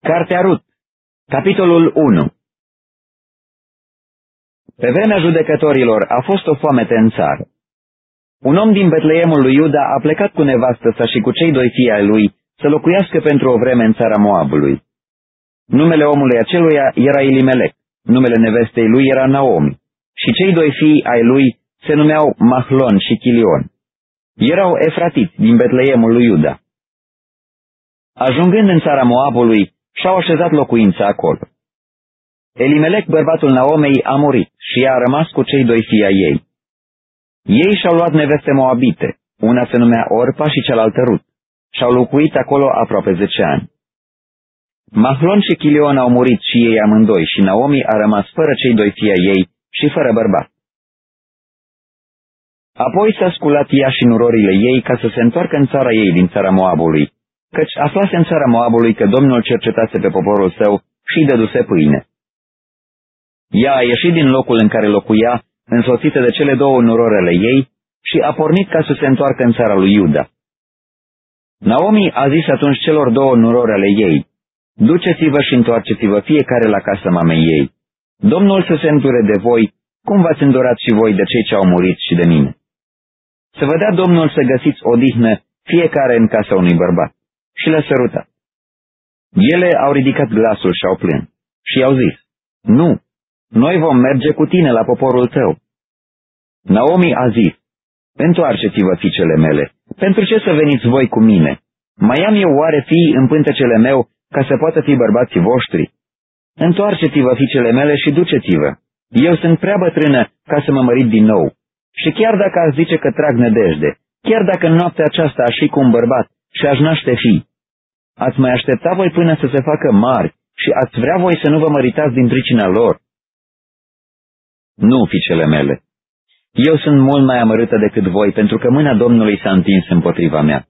Cartea Rut, capitolul 1 Pe vremea judecătorilor a fost o foamete în țară. Un om din Betleemul lui Iuda a plecat cu nevastă sa și cu cei doi fii ai lui să locuiască pentru o vreme în țara Moabului. Numele omului aceluia era Elimelec, numele nevestei lui era Naomi, și cei doi fii ai lui se numeau Mahlon și Chilion. Erau efratiți din Betleemul lui Iuda. Ajungând în țara Moabului, și-au așezat locuința acolo. Elimelec, bărbatul Naomei, a murit și ea a rămas cu cei doi fii ai ei. Ei și-au luat neveste moabite, una se numea Orpa și cealaltă Rut, și-au locuit acolo aproape zece ani. Mahlon și Chilion au murit și ei amândoi și Naomi a rămas fără cei doi fii ai ei și fără bărbat. Apoi s-a sculat ea și nurorile ei ca să se întoarcă în țara ei din țara Moabului, căci aflase în țara Moabului că Domnul cercetase pe poporul său și îi dăduse pâine. Ea a ieșit din locul în care locuia, însoțită de cele două nurorele ei, și a pornit ca să se întoarcă în țara lui Iuda. Naomi a zis atunci celor două nurorele ei, Duceți-vă și întoarceți-vă fiecare la casa mamei ei. Domnul să se îndure de voi, cum v-ați îndurat și voi de cei ce au murit și de mine. Să vă dea Domnul să găsiți odihnă fiecare în casa unui bărbat. Și le-a sărutat. Ele au ridicat glasul și au plâns. Și i-au zis, Nu, noi vom merge cu tine la poporul tău. Naomi a zis, Întoarceți-vă, fiicele mele, pentru ce să veniți voi cu mine? Mai am eu oare fii în pântecele meu ca să poată fi bărbații voștri? Întoarceți-vă, fiicele mele, și duceți-vă. Eu sunt prea bătrână ca să mă mărit din nou. Și chiar dacă ați zice că trag nădejde, chiar dacă în noaptea aceasta aș fi cu un bărbat și aș naște fi, ați mai aștepta voi până să se facă mari și ați vrea voi să nu vă măritați din pricina lor? Nu, fiicele mele. Eu sunt mult mai amărâtă decât voi, pentru că mâna Domnului s-a întins împotriva mea.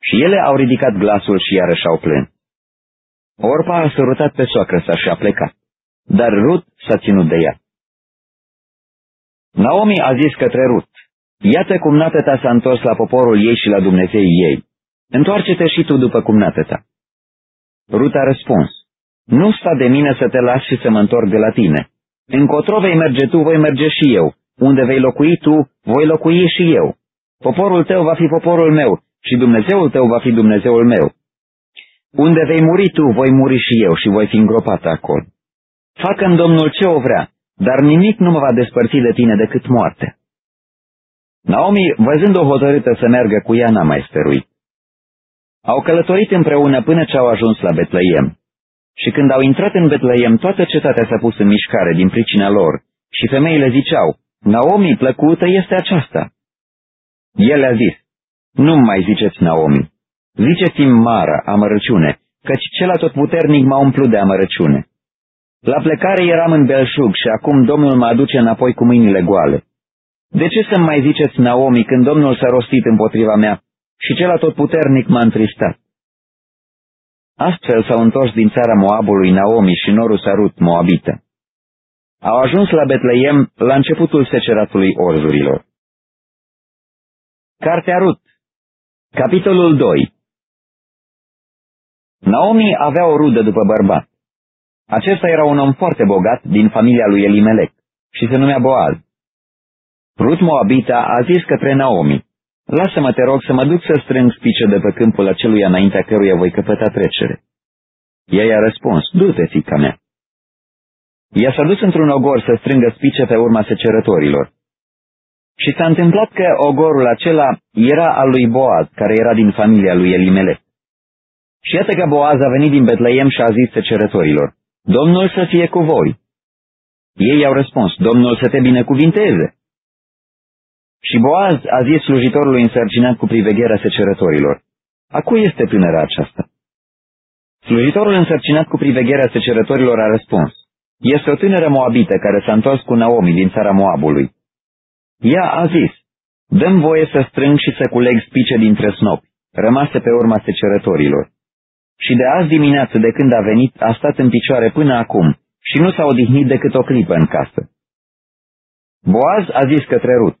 Și ele au ridicat glasul și iarăși au plâns. Orpa a sărutat pe soacră sa și a plecat, dar Rut s-a ținut de ea. Naomi a zis către Rut, Iată cum nată ta s-a întors la poporul ei și la Dumnezeii ei. Întoarce-te și tu după cum nată ta. Rut a răspuns, Nu sta de mine să te las și să mă întorc de la tine. Încotro vei merge tu, voi merge și eu. Unde vei locui tu, voi locui și eu. Poporul tău va fi poporul meu și Dumnezeul tău va fi Dumnezeul meu. Unde vei muri tu, voi muri și eu și voi fi îngropat acolo. Facă-mi Domnul ce o vrea, dar nimic nu mă va despărți de tine decât moarte. Naomi, văzând-o hotărâtă să meargă cu ea, n-a mai stăruit. Au călătorit împreună până ce au ajuns la Betleem. Și când au intrat în Betleem, toată cetatea s-a pus în mișcare din pricina lor și femeile ziceau, Naomi, plăcută este aceasta. El a zis, nu mai ziceți Naomi, ziceți-mi Mara, amărăciune, căci cel atotputernic m-a umplut de amărăciune. La plecare eram în belșug și acum Domnul mă aduce înapoi cu mâinile goale. De ce să-mi mai ziceți Naomi când Domnul s-a rostit împotriva mea și cel atotputernic m-a întristat? Astfel s-au întors din țara Moabului Naomi și norul Sarut Moabită. Au ajuns la Betleem la începutul seceratului orzurilor. Cartea Rut Capitolul 2 Naomi avea o rudă după bărbat. Acesta era un om foarte bogat din familia lui Elimelec și se numea Boaz. Rut Moabita a zis către Naomi, Lasă-mă, te rog, să mă duc să strâng spice de pe câmpul acelui înaintea căruia voi căpăta trecere. Ea i-a răspuns, du-te, fica mea. Ea s-a dus într-un ogor să strângă spice pe urma secerătorilor. Și s-a întâmplat că ogorul acela era al lui Boaz, care era din familia lui Elimelec. Și iată că Boaz a venit din Betleem și a zis secerătorilor, Domnul să fie cu voi. Ei i-au răspuns, Domnul să te binecuvinteze. Și Boaz a zis slujitorului însărcinat cu privegherea secerătorilor, A cui este tânăra aceasta? Slujitorul însărcinat cu privegherea secerătorilor a răspuns, Este o tânără moabită care s-a întors cu Naomi din țara Moabului. Ea a zis, Dăm voie să strâng și să culeg spice dintre snopi, rămase pe urma secerătorilor. Și de azi dimineață de când a venit, a stat în picioare până acum și nu s-a odihnit decât o clipă în casă. Boaz a zis către Rut,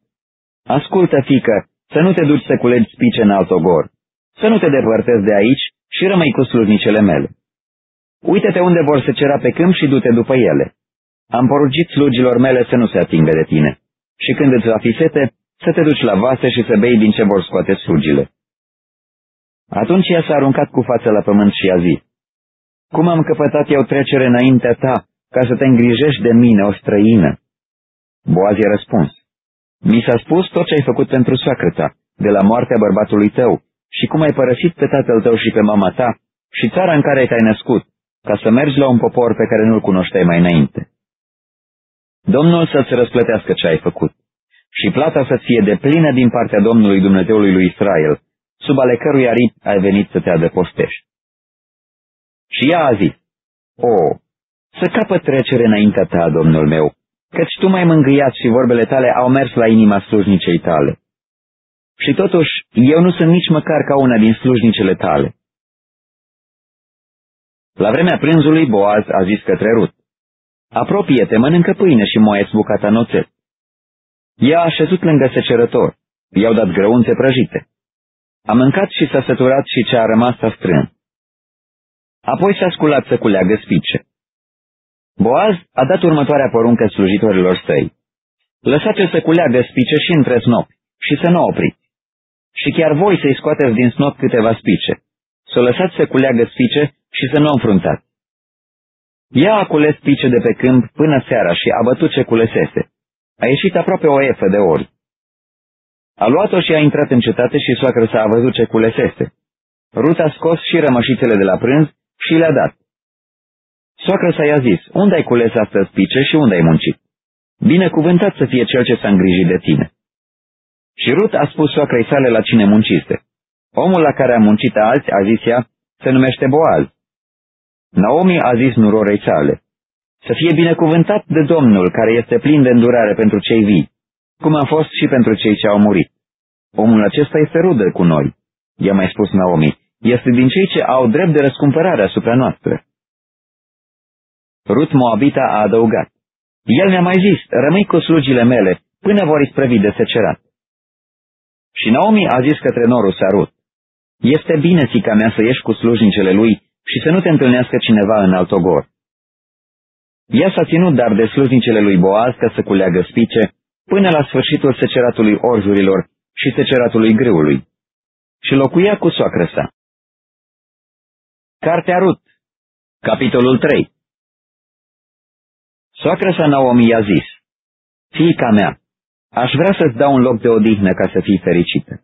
Ascultă, fică, să nu te duci să culegi spice în alt ogor, să nu te depărtezi de aici și rămâi cu slujnicele mele. Uite-te unde vor se cera pe câmp și du-te după ele. Am poruncit slugilor mele să nu se atingă de tine. Și când îți va fi sete, să te duci la vase și să bei din ce vor scoate slugile. Atunci ea s-a aruncat cu fața la pământ și a zis, Cum am căpătat eu trecere înaintea ta, ca să te îngrijești de mine, o străină? Boaz i-a răspuns, Mi s-a spus tot ce ai făcut pentru soacră ta, de la moartea bărbatului tău, și cum ai părăsit pe tatăl tău și pe mama ta, și țara în care te-ai născut, ca să mergi la un popor pe care nu-l cunoșteai mai înainte. Domnul să-ți răsplătească ce ai făcut și plata să fie de plină din partea Domnului Dumnezeului lui Israel, sub ale cărui aripi ai venit să te adăpostești. Și ea a zis, O, să capăt trecere înaintea ta, Domnul meu, căci tu m-ai mângâiat și vorbele tale au mers la inima slujnicei tale. Și totuși, eu nu sunt nici măcar ca una din slujnicele tale. La vremea prânzului, Boaz a zis către Rut, Apropie-te, mănâncă pâine și moaieți bucata noțet. Ea a șezut lângă secerător. I-au dat grăunțe prăjite. A mâncat și s-a săturat și ce a rămas s-a strâns. Apoi s-a sculat să culeagă spice. Boaz a dat următoarea poruncă slujitorilor săi. Lăsați-o să culeagă spice și între snopi și să nu opriți. Și chiar voi să-i scoateți din snop câteva spice. Să o lăsați să culeagă spice și să nu o înfruntați. Ea a cules spice de pe câmp până seara și a bătut ce culesese. A ieșit aproape o efă de ori. A luat-o și a intrat în cetate și soacră s-a văzut ce culesese. Rut a scos și rămășițele de la prânz și le-a dat. Soacră sa i-a zis, unde ai cules astăzi pice și unde ai muncit? Binecuvântat să fie cel ce s-a îngrijit de tine. Și Rut a spus soacrei sale la cine munciste. Omul la care a muncit alți, a zis ea, se numește Boaz. Naomi a zis nurorei sale, să fie binecuvântat de Domnul care este plin de îndurare pentru cei vii, cum a fost și pentru cei ce au murit. Omul acesta este rudă cu noi, i-a mai spus Naomi, este din cei ce au drept de răscumpărare asupra noastră. Rut Moabita a adăugat, el mi-a mai zis, rămâi cu slugile mele, până vor isprăvi de secerat. Și Naomi a zis către norul Sarut, este bine, fica mea, să ieși cu slujnicele lui și să nu te întâlnească cineva în altogor. Ea s-a ținut dar de slujnicele lui Boaz ca să culeagă spice până la sfârșitul seceratului orzurilor și seceratului grâului și locuia cu soacră sa. Cartea Rut, capitolul 3 Soacră sa Naomi i-a zis, Fiica mea, aș vrea să-ți dau un loc de odihnă ca să fii fericită.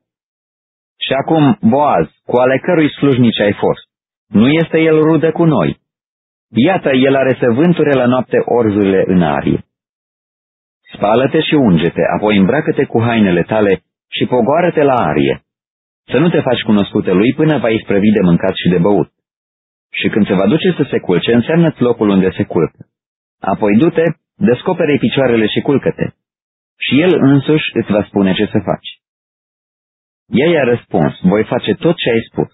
Și acum, Boaz, cu ale cărui slujnici ai fost, nu este el rudă cu noi. Iată, el are să vânture la noapte orzurile în arie. Spală-te și unge-te, apoi îmbracă-te cu hainele tale și pogoară-te la arie. Să nu te faci cunoscută lui până va isprăvi de mâncat și de băut. Și când se va duce să se culce, înseamnă locul unde se culcă. Apoi du-te, descopere picioarele și culcă-te. Și el însuși îți va spune ce să faci. Ea i-a răspuns, voi face tot ce ai spus.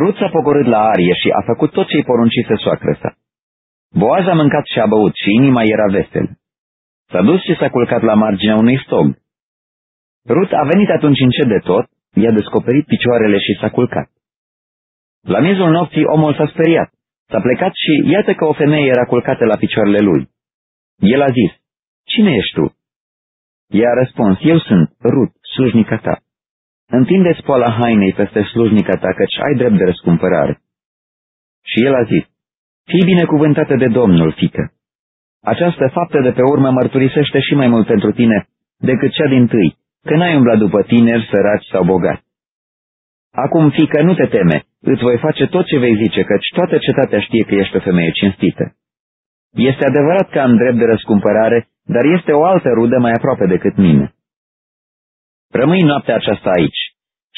Rut s-a pogorât la arie și a făcut tot ce-i poruncise soacră sa. Boaz a mâncat și a băut și inima era veselă. S-a dus și s-a culcat la marginea unui stog. Rut a venit atunci încet de tot, i-a descoperit picioarele și s-a culcat. La miezul nopții omul s-a speriat, s-a plecat și iată că o femeie era culcată la picioarele lui. El a zis, Cine ești tu? Ea a răspuns, Eu sunt Rut, slujnica ta. Întinde-ți poala hainei peste slujnica ta, căci ai drept de răscumpărare. Și el a zis, Fii binecuvântată de Domnul, fică. Această faptă de pe urmă mărturisește și mai mult pentru tine decât cea din tâi, că n-ai umblat după tineri, săraci sau bogați. Acum, fică, nu te teme, îți voi face tot ce vei zice, căci toată cetatea știe că ești o femeie cinstită. Este adevărat că am drept de răscumpărare, dar este o altă rudă mai aproape decât mine. Rămâi noaptea aceasta aici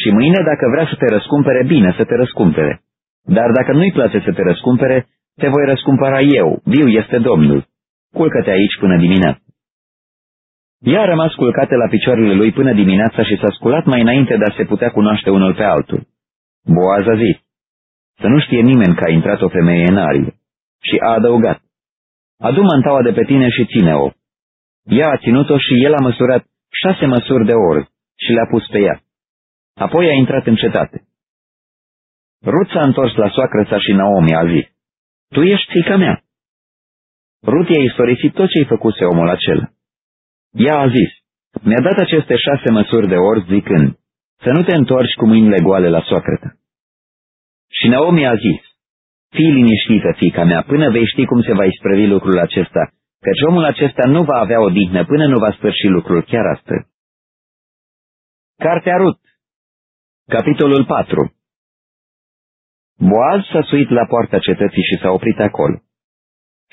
și mâine, dacă vrea să te răscumpere, bine să te răscumpere. Dar dacă nu-i place să te răscumpere, te voi răscumpăra eu, viu este Domnul. Culcă-te aici până dimineața. Ea a rămas culcată la picioarele lui până dimineața și s-a sculat mai înainte de a se putea cunoaște unul pe altul. Boaz a zis, să nu știe nimeni că a intrat o femeie în arie. Și a adăugat, adu mantaua de pe tine și ține-o. Ea a ținut-o și el a măsurat șase măsuri de ori și le-a pus pe ea. Apoi a intrat în cetate. Rut s-a întors la soacră sa și Naomi a zis, Tu ești fica mea. Rut i-a istorisit tot ce-i făcuse omul acela. Ea a zis, mi-a dat aceste șase măsuri de ori zicând, să nu te întorci cu mâinile goale la soacră Și Naomi a zis, fii liniștită, fica mea, până vei ști cum se va isprăvi lucrul acesta, căci omul acesta nu va avea o dihnă până nu va sfârși lucrul chiar astăzi. Cartea Rut Capitolul 4 Boaz s-a suit la poarta cetății și s-a oprit acolo.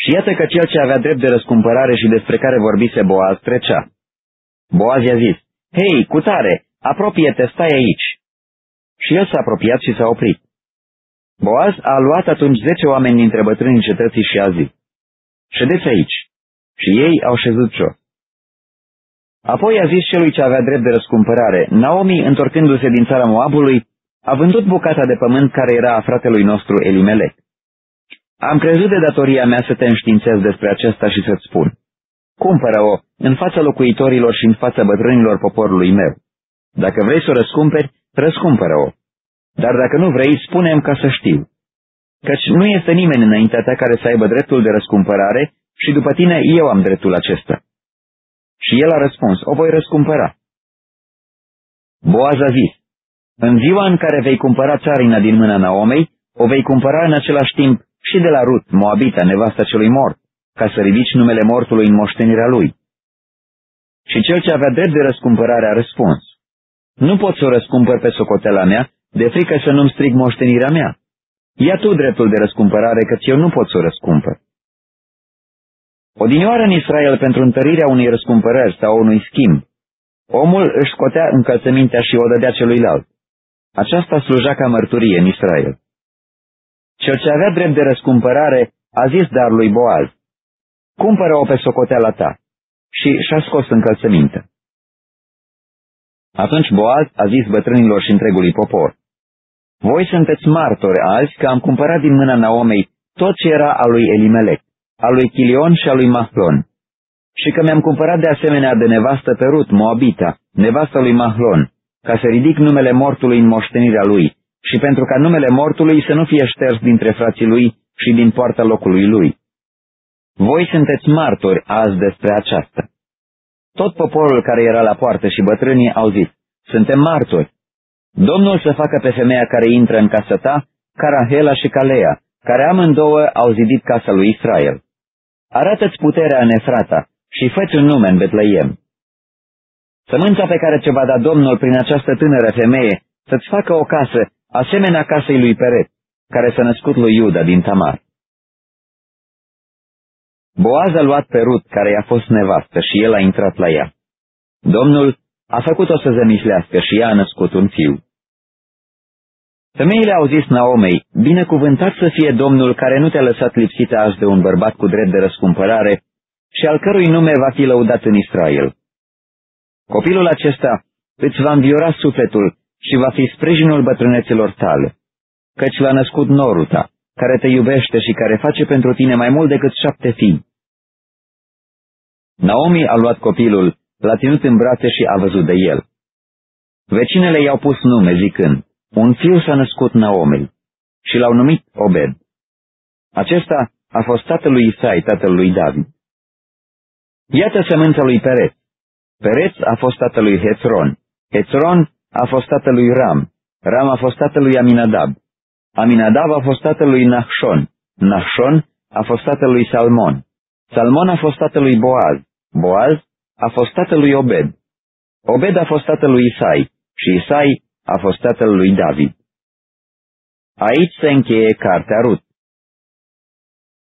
Și iată că cel ce avea drept de răscumpărare și despre care vorbise Boaz trecea. Boaz i-a zis, Hei, cutare, apropie-te, stai aici. Și el s-a apropiat și s-a oprit. Boaz a luat atunci zece oameni dintre bătrânii cetății și a zis, Ședeți aici. Și ei au șezut jos. Apoi a zis celui ce avea drept de răscumpărare, Naomi, întorcându-se din țara Moabului, a vândut bucata de pământ care era a fratelui nostru Elimelec. Am crezut de datoria mea să te înștiințez despre acesta și să-ți spun. Cumpără-o în fața locuitorilor și în fața bătrânilor poporului meu. Dacă vrei să o răscumperi, răscumpără-o. Dar dacă nu vrei, spune ca să știu. Căci nu este nimeni înaintea ta care să aibă dreptul de răscumpărare și după tine eu am dreptul acesta. Și el a răspuns, o voi răscumpăra. Boaz a zis, în ziua în care vei cumpăra țarina din mâna Naomei, o vei cumpăra în același timp și de la Rut, Moabita, nevasta celui mort, ca să ridici numele mortului în moștenirea lui. Și cel ce avea drept de răscumpărare a răspuns, Nu pot să o răscumpăr pe socotela mea, de frică să nu-mi strig moștenirea mea. Ia tu dreptul de răscumpărare, căci eu nu pot să o răscumpăr. Odinioară în Israel pentru întărirea unei răscumpărări sau unui schimb, omul își scotea încălțămintea și o dădea celuilalt. Aceasta sluja ca mărturie în Israel. Cel ce avea drept de răscumpărare a zis dar lui Boaz, cumpără-o pe socoteala ta și și-a scos încălțăminte. Atunci Boaz a zis bătrânilor și întregului popor, Voi sunteți martori azi că am cumpărat din mâna Naomei tot ce era al lui Elimelec, al lui Chilion și al lui Mahlon, și că mi-am cumpărat de asemenea de nevastă pe Rut, Moabita, nevasta lui Mahlon, ca să ridic numele mortului în moștenirea lui și pentru ca numele mortului să nu fie șters dintre frații lui și din poarta locului lui. Voi sunteți martori azi despre aceasta. Tot poporul care era la poartă și bătrânii au zis, suntem martori. Domnul să facă pe femeia care intră în casa ta, ca Rahela și Calea, care amândouă au zidit casa lui Israel. Arată-ți puterea în Efrata și fă un nume în Betleiem. Sămânța pe care ce va da Domnul prin această tânără femeie să-ți facă o casă asemenea casei lui Peret, care s-a născut lui Iuda din Tamar. Boaz a luat pe Rut, care i-a fost nevastă, și el a intrat la ea. Domnul a făcut-o să zămislească și ea a născut un fiu. Femeile au zis Naomei, binecuvântat să fie Domnul care nu te-a lăsat lipsită azi de un bărbat cu drept de răscumpărare și al cărui nume va fi lăudat în Israel. Copilul acesta îți va înviora sufletul și va fi sprijinul bătrâneților tale, căci l-a născut norul ta, care te iubește și care face pentru tine mai mult decât șapte fii. Naomi a luat copilul, l-a ținut în brațe și a văzut de el. Vecinele i-au pus nume zicând, un fiu s-a născut Naomi și l-au numit Obed. Acesta a fost tatălui Isai, tatălui David. Iată sămânța lui Pereț. Pereț a fost tatălui Hețron. Hețron a fost tatălui Ram, Ram a fost tatălui Aminadab, Aminadab a fost tatălui Nahshon, Nahshon a fost tatălui Salmon, Salmon a fost tatălui Boaz, Boaz a fost tatălui Obed, Obed a fost tatălui Isai și Isai a fost tatălui David. Aici se încheie cartea Rut.